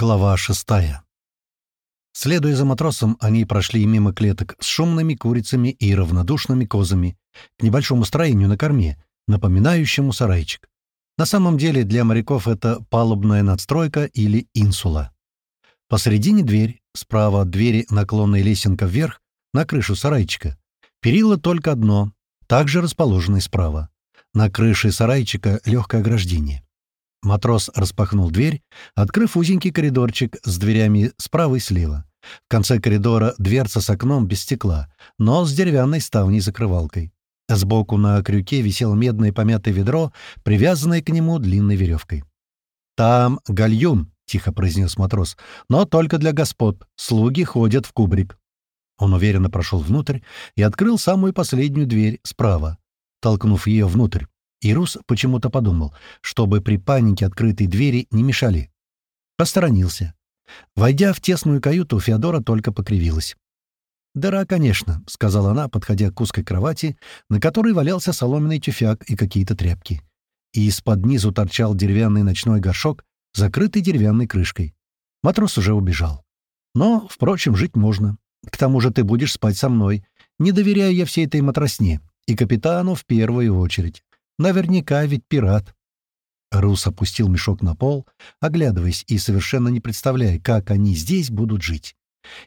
Глава шестая. Следуя за матросом, они прошли мимо клеток с шумными курицами и равнодушными козами к небольшому строению на корме, напоминающему сарайчик. На самом деле для моряков это палубная надстройка или инсула. Посредине дверь, справа от двери наклонная лесенка вверх, на крышу сарайчика. Перила только одно, также расположенное справа. На крыше сарайчика легкое ограждение. Матрос распахнул дверь, открыв узенький коридорчик с дверями справа и слева. В конце коридора дверца с окном без стекла, но с деревянной ставней-закрывалкой. Сбоку на крюке висело медное помятое ведро, привязанное к нему длинной веревкой. «Там гальюн», — тихо произнес матрос, — «но только для господ. Слуги ходят в кубрик». Он уверенно прошел внутрь и открыл самую последнюю дверь справа, толкнув ее внутрь. И Рус почему-то подумал, чтобы при панике открытые двери не мешали. Посторонился. Войдя в тесную каюту, Феодора только покривилась. «Дыра, конечно», — сказала она, подходя к узкой кровати, на которой валялся соломенный тюфяк и какие-то тряпки. И из-под низу торчал деревянный ночной горшок, закрытый деревянной крышкой. Матрос уже убежал. Но, впрочем, жить можно. К тому же ты будешь спать со мной. Не доверяю я всей этой матросне. И капитану в первую очередь. Наверняка ведь пират. Рус опустил мешок на пол, оглядываясь и совершенно не представляя, как они здесь будут жить.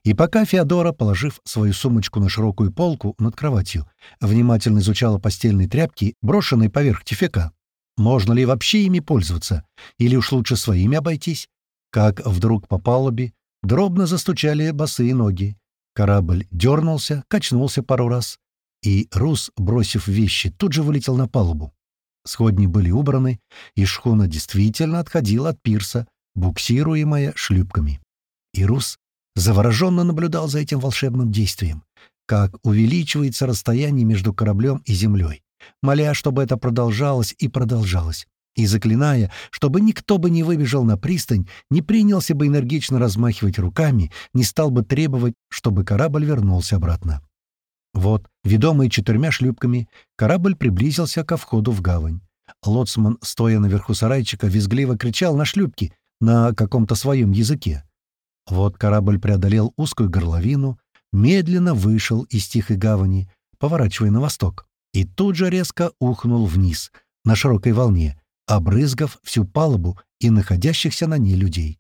И пока Феодора, положив свою сумочку на широкую полку над кроватью, внимательно изучала постельные тряпки, брошенные поверх тифека, можно ли вообще ими пользоваться, или уж лучше своими обойтись, как вдруг по палубе дробно застучали босые ноги. Корабль дернулся, качнулся пару раз, и Рус, бросив вещи, тут же вылетел на палубу. Сходни были убраны, и шхуна действительно отходила от пирса, буксируемая шлюпками. И Рус завороженно наблюдал за этим волшебным действием, как увеличивается расстояние между кораблем и землей, моля, чтобы это продолжалось и продолжалось, и заклиная, чтобы никто бы не выбежал на пристань, не принялся бы энергично размахивать руками, не стал бы требовать, чтобы корабль вернулся обратно. Вот, ведомый четырьмя шлюпками, корабль приблизился ко входу в гавань. Лоцман, стоя наверху сарайчика, визгливо кричал на шлюпки на каком-то своем языке. Вот корабль преодолел узкую горловину, медленно вышел из тихой гавани, поворачивая на восток, и тут же резко ухнул вниз, на широкой волне, обрызгав всю палубу и находящихся на ней людей.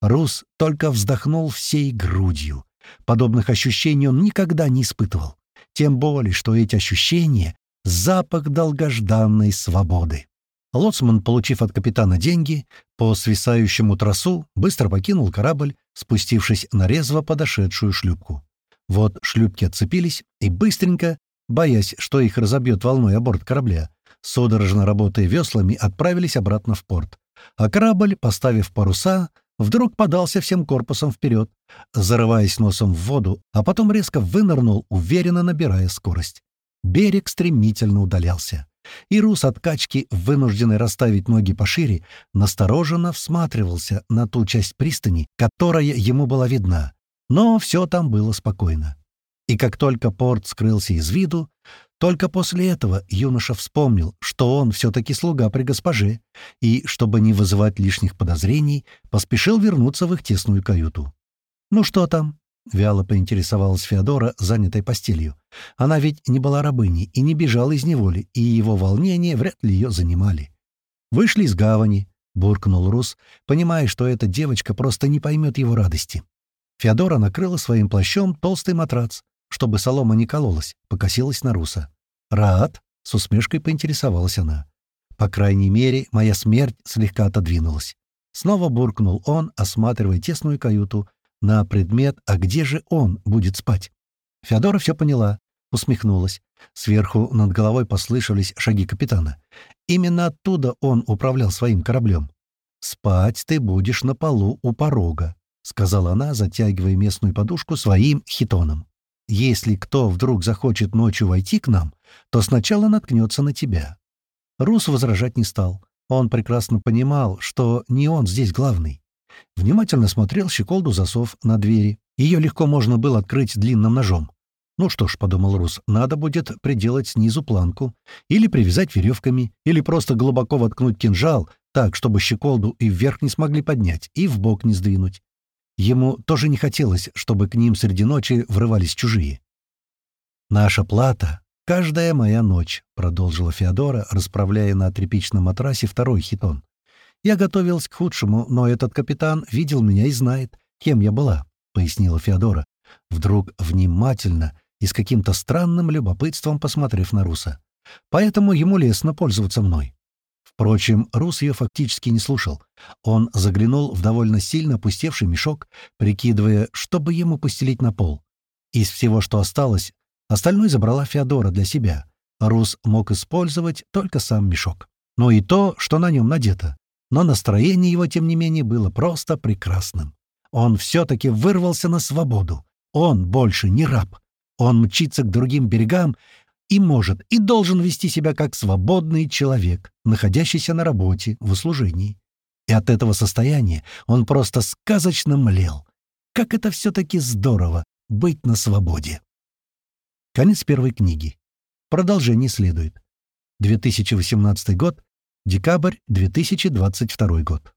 Рус только вздохнул всей грудью. Подобных ощущений он никогда не испытывал. Тем более, что эти ощущения — запах долгожданной свободы. Лоцман, получив от капитана деньги, по свисающему тросу быстро покинул корабль, спустившись на резво подошедшую шлюпку. Вот шлюпки отцепились и быстренько, боясь, что их разобьет волной о борт корабля, судорожно работая веслами, отправились обратно в порт. А корабль, поставив паруса, вдруг подался всем корпусом вперед, зарываясь носом в воду, а потом резко вынырнул, уверенно набирая скорость. Берег стремительно удалялся. И Рус от качки, вынужденный расставить ноги пошире, настороженно всматривался на ту часть пристани, которая ему была видна. Но все там было спокойно. И как только порт скрылся из виду, только после этого юноша вспомнил, что он все-таки слуга при госпоже, и, чтобы не вызывать лишних подозрений, поспешил вернуться в их тесную каюту. «Ну что там?» — вяло поинтересовалась Феодора, занятой постелью. Она ведь не была рабыней и не бежала из неволи, и его волнения вряд ли ее занимали. «Вышли из гавани», — буркнул Рус, понимая, что эта девочка просто не поймет его радости. Феодора накрыла своим плащом толстый матрац, чтобы солома не кололась, покосилась на Руса. «Рад?» — с усмешкой поинтересовалась она. «По крайней мере, моя смерть слегка отодвинулась». Снова буркнул он, осматривая тесную каюту, на предмет, а где же он будет спать. Феодора все поняла, усмехнулась. Сверху над головой послышались шаги капитана. Именно оттуда он управлял своим кораблем. «Спать ты будешь на полу у порога», — сказала она, затягивая местную подушку своим хитоном. Если кто вдруг захочет ночью войти к нам, то сначала наткнется на тебя». Рус возражать не стал. Он прекрасно понимал, что не он здесь главный. Внимательно смотрел щеколду засов на двери. Ее легко можно было открыть длинным ножом. Ну что ж, — подумал Рус, — надо будет приделать снизу планку, или привязать веревками, или просто глубоко воткнуть кинжал, так, чтобы щеколду и вверх не смогли поднять, и в бок не сдвинуть. Ему тоже не хотелось, чтобы к ним среди ночи врывались чужие. «Наша плата — каждая моя ночь», — продолжила Феодора, расправляя на тряпичном матрасе второй хитон. «Я готовилась к худшему, но этот капитан видел меня и знает, кем я была», — пояснила Феодора, вдруг внимательно и с каким-то странным любопытством посмотрев на Руса. «Поэтому ему лестно пользоваться мной». Впрочем, Рус ее фактически не слушал. Он заглянул в довольно сильно опустевший мешок, прикидывая, чтобы ему постелить на пол. Из всего, что осталось, остальное забрала Феодора для себя. Рус мог использовать только сам мешок. Но и то, что на нем надето. Но настроение его, тем не менее, было просто прекрасным. Он все-таки вырвался на свободу. Он больше не раб. Он мчится к другим берегам и может, и должен вести себя как свободный человек, находящийся на работе, в услужении. И от этого состояния он просто сказочно млел. Как это все-таки здорово — быть на свободе. Конец первой книги. Продолжение следует. 2018 год, декабрь 2022 год.